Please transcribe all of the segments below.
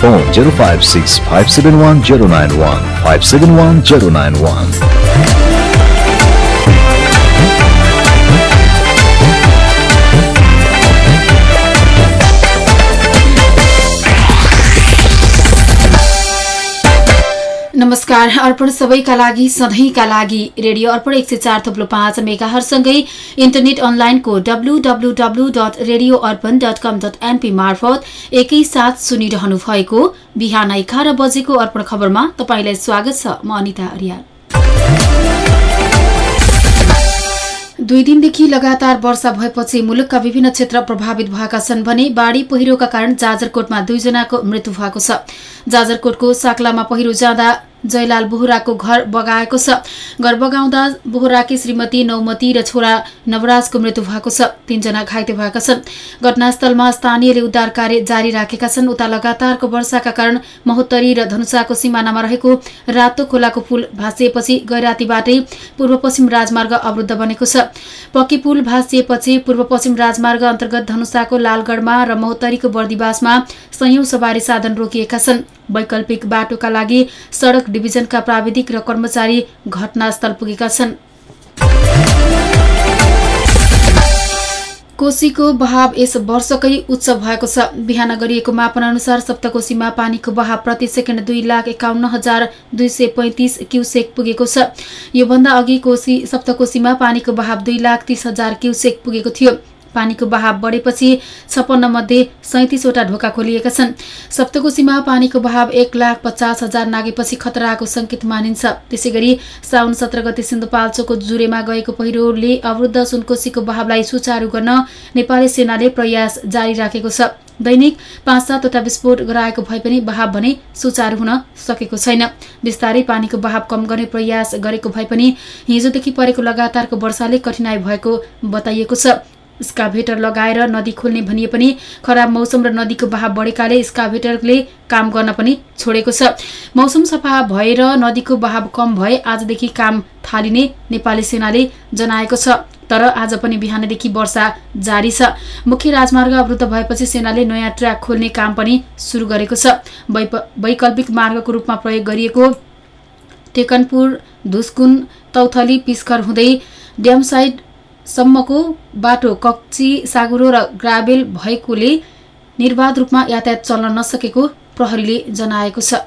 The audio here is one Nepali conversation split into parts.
phone 056 571 091 571 091. नमस्कार अर्पण सबैका लागि सधैँका लागि रेडियो अर्पण एक सय चार थप्लो पाँच मेगाहरूसँगै इन्टरनेट अनलाइनको W W W dot radio Arpan dot com dot NP मार्फत एकैसाथ सुनिरहनु भएको बिहान एघार बजेको अर्पण खबरमा तपाईँलाई स्वागत छ म अनिता अर्याल। दुई दिनदेखि लगातार वर्षा भएपछि मुलुकका विभिन्न क्षेत्र प्रभावित भएका छन् भने बाढ़ी पहिरोका कारण जाजरकोटमा दुईजनाको मृत्यु भएको छ। जाजरकोटको साक्लामा पहिरो जाँदा जयलाल बोहराको घर बगाएको छ। घर बगाउँदा बोहराकी श्रीमती नौमती र छोरा नवराजको मृत्यु भएको छ। तीनजना घाइते भएका छन्। घटनास्थलमा स्थानीयले उद्धार कार्य जारी राखेका छन्। उता लगातारको वर्षाका कारण महोत्तरी र धनुषाको सिमानामा रहेको रातो खोलाको पुल भाँसिएपछि गैरातीबाटै पूर्व पश्चिम राजमार्ग अवरुद्ध बनेको छ। पक्की पुल भाँसिएपछि पूर्व पश्चिम राजमार्ग अन्तर्गत धनुषाको लालगढमा र महोत्तरीको बर्दिवासमा संयौं सवारी साधन रोकिएका छन्। वैकल्पिक बाटोका लागि सड़क डिभिजनका प्राविधिक र कर्मचारी घटनास्थल पुगेका छन्। कोशीको बहाव यस वर्षकै उच्च भएको छ। बिहान गरिएको मापन अनुसार सप्तकोशीमा पानीको बहाव प्रति सेकेन्ड दुई लाख एकाउन्न हजार दुई सय पैंतिस क्युसेक पुगेको छ। योभन्दा अघि कोशी सप्तकोशीमा पानीको बहाव दुई लाख तीस हजार क्युसेक पुगेको थियो। पानीको बहाव बढेपछि छप्पन्न मध्ये सैतिसवटा ढोका खोलिएका छन्। सप्तकोशीमा पानीको बहाव एक लाख पचास हजार नागेपछि खतराको संकेत मानिन्छ। त्यसै गरी साउन सत्र गते सिन्धुपाल्चोको जुरेमा गएको पहिरोले अवरुद्ध सुनकोशीको बहावलाई सुचारू गर्न नेपाली सेनाले प्रयास जारी राखेको छ। दैनिक पाँच सातवटा विस्फोट गराएको भए पनि बहाव भने सुचारू हुन सकेको छैन। बिस्तारै पानीको बहाव कम गर्ने प्रयास गरेको भए पनि हिजोदेखि परेको लगातारको वर्षाले कठिनाई भएको बताइएको छ। स्काभेटर लगाएर नदी खोल्ने भनिए पनि खराब मौसम र नदीको बहाव बढेकाले स्काभेटरले काम गर्न पनि छोडेको छ। मौसम सफा भएर नदीको बहाव कम भए आजदेखि काम थालिने नेपाली सेनाले जनाएको छ। तर आज पनि बिहानदेखि वर्षा जारी छ। मुख्य राजमार्ग अवरुद्ध भएपछि सेनाले नयाँ ट्र्याक खोल्ने काम पनि सुरु गरेको छ। वैकल्पिक मार्गको रूपमा प्रयोग गरिएको टेकनपुर धुस्कुन तौथली पिस्कर हुँदै ड्यामसाइड सम्मको बाटो कच्ची सागुरो र ग्राभेल भएकोले निर्वाध रूपमा यातायात चल्न नसकेको प्रहरीले जनाएको छ।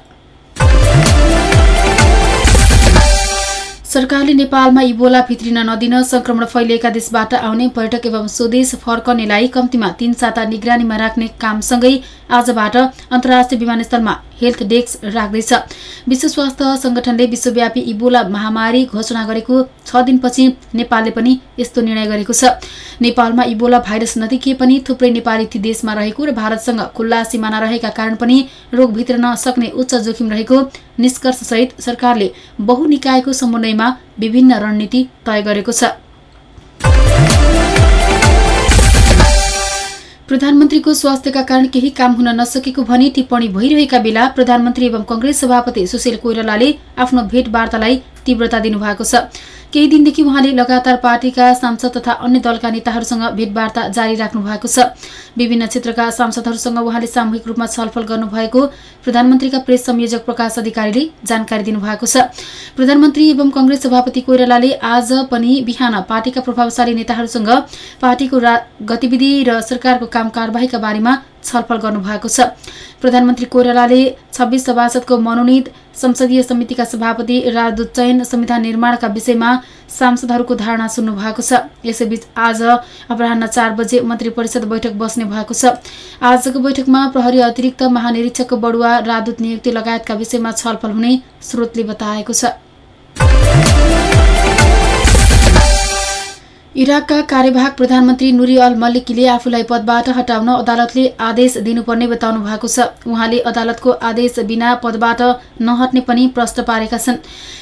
सरकारले नेपालमा इबोला भित्रिन नदिन संक्रमण फैलिएका देशबाट आउने पर्यटक एवं स्वदेश फर्कनेलाई कम्तीमा तीन साता निगरानीमा राख्ने कामसँगै आजबाट अन्तर्राष्ट्रिय विमानस्थलमा हेल्थ डेस्क राख्दैछ। विश्व स्वास्थ्य संगठनले विश्वव्यापी इबोला महामारी घोषणा गरेको छ दिनपछि नेपालले पनि यस्तो निर्णय गरेको छ। नेपालमा इबोला भाइरस नदेखिए पनि थुप्रै नेपाली देशमा रहेको र भारतसँग खुल्ला सिमाना रहेका कारण पनि रोग भित्रन सक्ने उच्च जोखिम रहेको निष्कर्षसहित सरकारले बहुनिकायको समन्वयमा विभिन्न रणनीति तय गरेको छ। प्रधानमन्त्रीको स्वास्थ्यका कारण केही काम हुन नसकेको भनी टिप्पणी भइरहेका बेला प्रधानमन्त्री एवं कंग्रेस सभापति सुशील कोइरालाले आफ्नो भेटवार्तालाई तीव्रता दिनुभएको छ। केही दिनदेखि उहाँले लगातार पार्टीका सांसद तथा अन्य दलका नेताहरूसँग भेटवार्ता जारी राख्नु भएको छ। विभिन्न क्षेत्रका सांसदहरूसँग उहाँले सामूहिक रूपमा छलफल गर्नुभएको प्रधानमन्त्रीका प्रेस संयोजक प्रकाश अधिकारीले जानकारी दिनुभएको छ। प्रधानमन्त्री एवं कंग्रेस सभापति कोइरालाले आज पनि बिहान पार्टीका प्रभावशाली नेताहरूसँग पार्टीको गतिविधि र सरकारको काम कारवाहीका बारेमा छलफल गर्नुभएको छ। प्रधानमन्त्री कोइरालाले छब्बीस सभासदको मनोनित संसदीय समितिका सभापति राजदूत चयन संविधान निर्माणका विषयमा सांसदहरूको धारणा सुन्नु भएको छ। यसैबीच आज अपराह चार बजे मन्त्री परिषद बैठक बस्ने भएको छ। आजको बैठकमा प्रहरी अतिरिक्त महानिरीक्षकको बढुवा राजदूत नियुक्ति लगायतका विषयमा छलफल हुने स्रोतले बताएको छ। इराकका कार्यवाहक प्रधानमन्त्री नुरी अल मल्लिकीले आफूलाई पदबाट हटाउन अदालतले आदेश दिनुपर्ने बताउनु भएको छ। उहाँले अदालतको आदेश बिना पदबाट नहट्ने पनि प्रश्न पारेका छन्।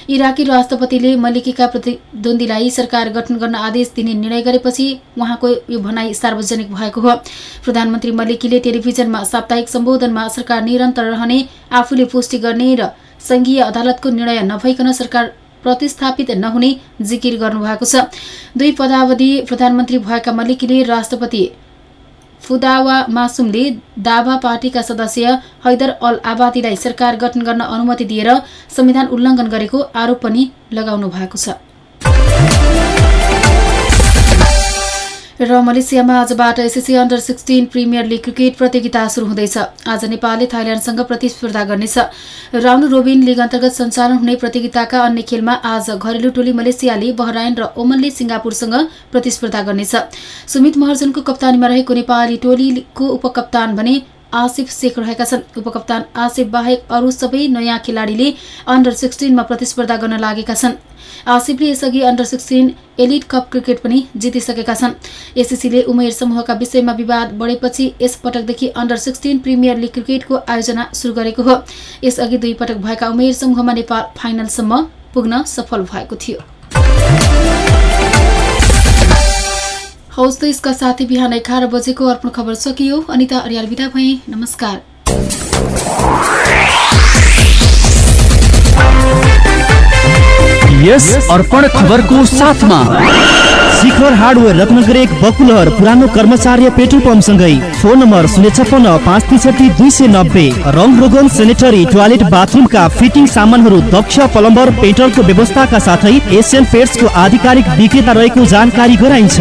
इराकी राष्ट्रपतिले मल्लिकीका प्रतिद्वन्दीलाई सरकार गठन गर्न आदेश दिने निर्णय गरेपछि उहाँको यो भनाई सार्वजनिक भएको हो। प्रधानमन्त्री मल्लिकीले टेलिभिजनमा साप्ताहिक सम्बोधनमा सरकार निरन्तर रहने आफूले पुष्टि गर्ने र संघीय अदालतको निर्णय नभइकन सरकार प्रतिस्थापित नहुने जिकिर गर्नुभएको छ। दुई पदावधि प्रधानमन्त्री भएका मल्लिकीले राष्ट्रपति फुदावा मासुमले दावा पार्टीका सदस्य हैदर अल आबादीलाई सरकार गठन गर्न अनुमति दिएर संविधान उल्लङ्घन गरेको आरोप पनि लगाउनु भएको छ। र मलेसियामा आजबाट SSC under sixteen premier league cricket प्रतियोगिता सुरु हुँदैछ। आज नेपालले थाइल्याण्डसँग प्रतिस्पर्धा गर्नेछ। राउन्ड रोबिन लिग अन्तर्गत सञ्चालन हुने प्रतियोगिताका अन्य खेलमा आज घरेलु टोली मलेसियाले बहराइन र ओमनले सिङ्गापुरसँग प्रतिस्पर्धा गर्नेछ। सुमित महर्जनको कप्तानीमा रहेको नेपाली टोलीको उपकप्तान भने आसिफ शेख रहेका छन्। उपकप्तान आसिफ बाहेक अरू सबै नयाँ खेलाडीले अन्डर सिक्सटिनमा प्रतिस्पर्धा गर्न लागेका छन्। आसिफले यसअघि under sixteen elite cup cricket पनि जितिसकेका छन्। एसिसीले उमेर समूहका विषयमा विवाद बढेपछि यस पटकदेखि अन्डर सिक्सटिन प्रिमियर लिग क्रिकेटको आयोजना सुरु गरेको हो। यसअघि दुई पटक भएका उमेर समूहमा नेपाल फाइनलसम्म पुग्न सफल भएको थियो। हौस् त यसका साथै बिहान एघार बजेको अर्पण खबर सकियो। अनिता अर्याल विदा भए। नमस्कार। यस अर्पण खबरको साथमा शिखर हार्डवेयर रत्नगर एक बकुलहर पुरानो कर्मचार्य पेट्रोल पम्पसँगै। फोन नम्बर शून्य छप्पन्न पाँच त्रिसठी दुई सय नब्बे। रङ रोगन सेनेटरी टोयलेट बाथरुमका फिटिङ सामानहरू दक्ष प्लम्बर पेट्रोलको व्यवस्थाका साथै एसियन पेट्सको आधिकारिक विक्रेता रहेको जानकारी गराइन्छ।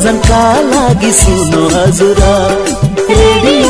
मनोरञ्जनका लागि सुन्नु हजुर। रेडियो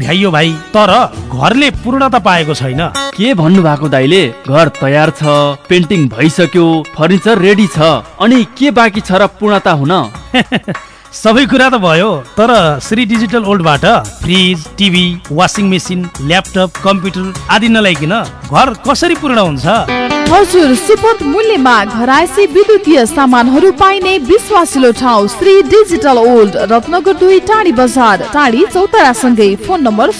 भ्याइयो भाइ तर घरले पूर्णता पाएको छैन। के भन्नु भएको दाइले घर तयार छ पेन्टिङ भइसक्यो फर्निचर रेडी छ अनि के बाँकी छ र पूर्णता हुन? सबै कुरा त भयो तर Shri digital ओल्डबाट fridge TV washing machine laptop computer आदि नल्याइकन घर कसरी पूर्ण हुन्छ? हजुर सुपथ मूल्यमा घरायसी विद्युतीय सामानहरू पाइने विश्वासिलो ठाउँ श्री डिजिटल ओल्ड रत्नगर दुई टाढी बजार टाढी चौतारासँगै फोन नम्बर